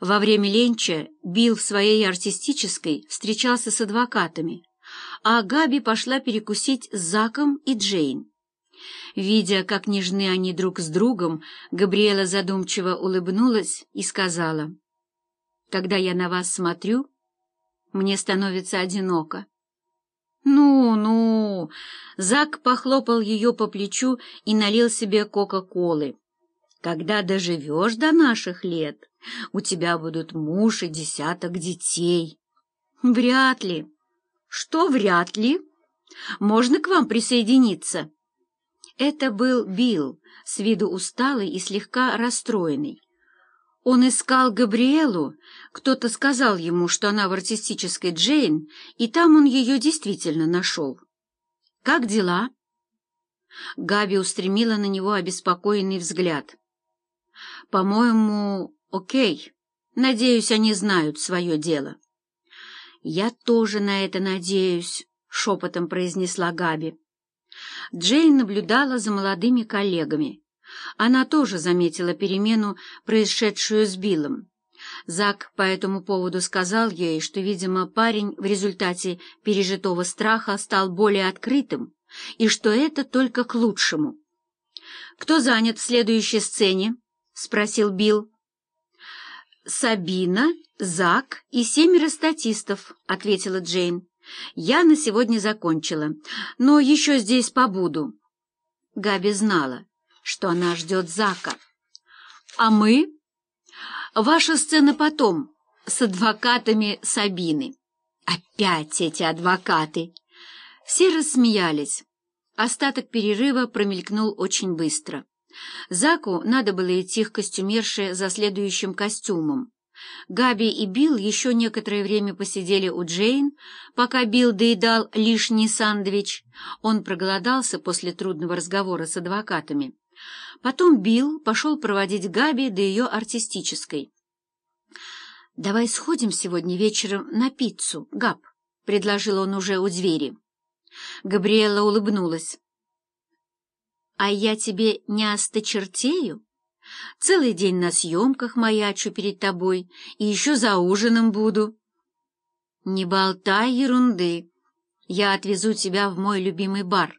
Во время ленча Билл в своей артистической встречался с адвокатами, а Габи пошла перекусить с Заком и Джейн. Видя, как нежны они друг с другом, Габриэла задумчиво улыбнулась и сказала, «Когда я на вас смотрю, мне становится одиноко». «Ну, ну!» Зак похлопал ее по плечу и налил себе Кока-Колы. «Когда доживешь до наших лет, у тебя будут муж и десяток детей». «Вряд ли». «Что вряд ли? Можно к вам присоединиться?» Это был Билл, с виду усталый и слегка расстроенный. Он искал Габриэлу, кто-то сказал ему, что она в артистической Джейн, и там он ее действительно нашел. «Как дела?» Габи устремила на него обеспокоенный взгляд. «По-моему, окей. Надеюсь, они знают свое дело». «Я тоже на это надеюсь», — шепотом произнесла Габи. Джейн наблюдала за молодыми коллегами. Она тоже заметила перемену, происшедшую с Биллом. Зак по этому поводу сказал ей, что, видимо, парень в результате пережитого страха стал более открытым, и что это только к лучшему. «Кто занят в следующей сцене?» — спросил Билл. «Сабина, Зак и семеро статистов», — ответила Джейн. «Я на сегодня закончила, но еще здесь побуду». Габи знала, что она ждет Зака. «А мы?» «Ваша сцена потом, с адвокатами Сабины». «Опять эти адвокаты!» Все рассмеялись. Остаток перерыва промелькнул очень быстро. Заку надо было идти к костюмерше за следующим костюмом. Габи и Билл еще некоторое время посидели у Джейн, пока Билл доедал лишний сандвич. Он проголодался после трудного разговора с адвокатами. Потом Билл пошел проводить Габи до ее артистической. «Давай сходим сегодня вечером на пиццу, Габ», — предложил он уже у двери. Габриэла улыбнулась. «А я тебе не осточертею?» Целый день на съемках маячу перед тобой, и еще за ужином буду. Не болтай ерунды. Я отвезу тебя в мой любимый бар.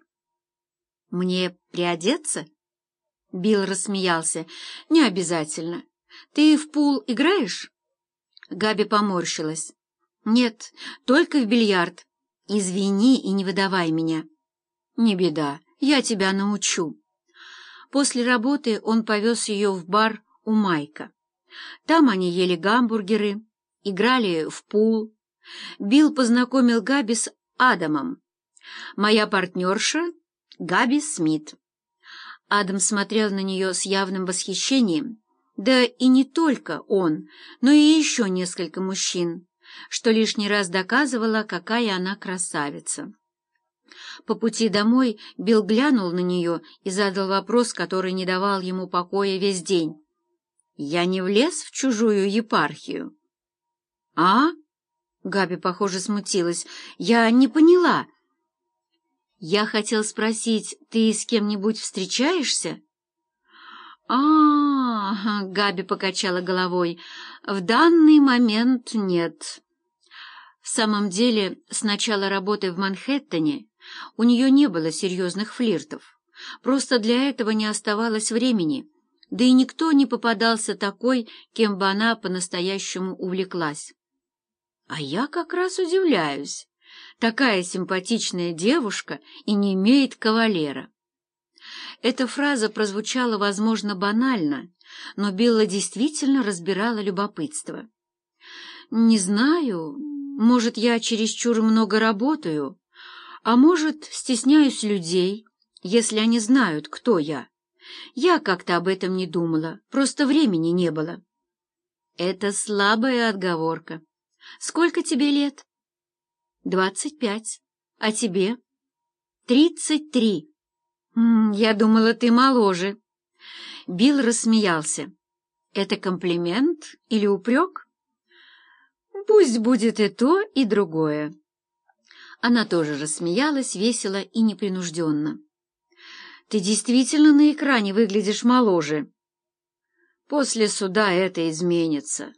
Мне приодеться? Билл рассмеялся. Не обязательно. Ты в пул играешь? Габи поморщилась. Нет, только в бильярд. Извини и не выдавай меня. Не беда, я тебя научу. После работы он повез ее в бар у Майка. Там они ели гамбургеры, играли в пул. Билл познакомил Габи с Адамом. «Моя партнерша — Габи Смит». Адам смотрел на нее с явным восхищением. Да и не только он, но и еще несколько мужчин, что лишний раз доказывало, какая она красавица. По пути домой Билл глянул на нее и задал вопрос, который не давал ему покоя весь день. «Я не влез в чужую епархию?» «А?» — Габи, похоже, смутилась. «Я не поняла». «Я хотел спросить, ты с кем-нибудь встречаешься?» «А-а-а!» — Габи покачала головой. «В данный момент нет». В самом деле, с начала работы в Манхэттене у нее не было серьезных флиртов. Просто для этого не оставалось времени, да и никто не попадался такой, кем бы она по-настоящему увлеклась. А я как раз удивляюсь. Такая симпатичная девушка и не имеет кавалера. Эта фраза прозвучала, возможно, банально, но Билла действительно разбирала любопытство. «Не знаю, может, я чересчур много работаю, а может, стесняюсь людей, если они знают, кто я. Я как-то об этом не думала, просто времени не было. Это слабая отговорка. Сколько тебе лет? Двадцать пять. А тебе? Тридцать три. Я думала, ты моложе. Билл рассмеялся. Это комплимент или упрек? Пусть будет и то, и другое. Она тоже рассмеялась весело и непринужденно. «Ты действительно на экране выглядишь моложе». «После суда это изменится.